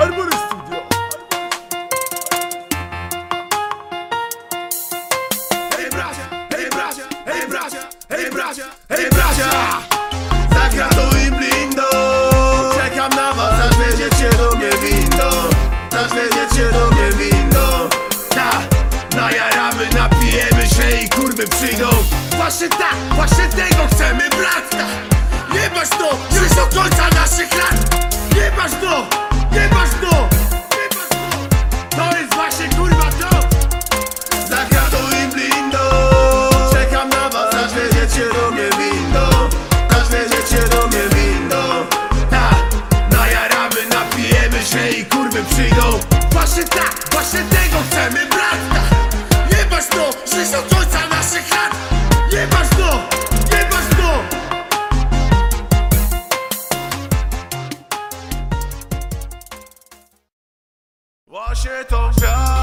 Armory Studio. Hej bracia, hej bracia, hej bracia, hej bracia, hej bracia. I blindo. Czekam na was, aż wjedziecie do mnie windą. Aż wjedziecie do mnie Ta, najaramy, napijemy się i kurwy przyjdą. Właśnie tak, właśnie tego chcemy, bratka Nie masz to, już do końca naszych lat. Nie masz to, tak, właśnie tego chcemy, bratka Nie masz to, żyć do końca naszych Nie masz to, masz to Właśnie tą wiarę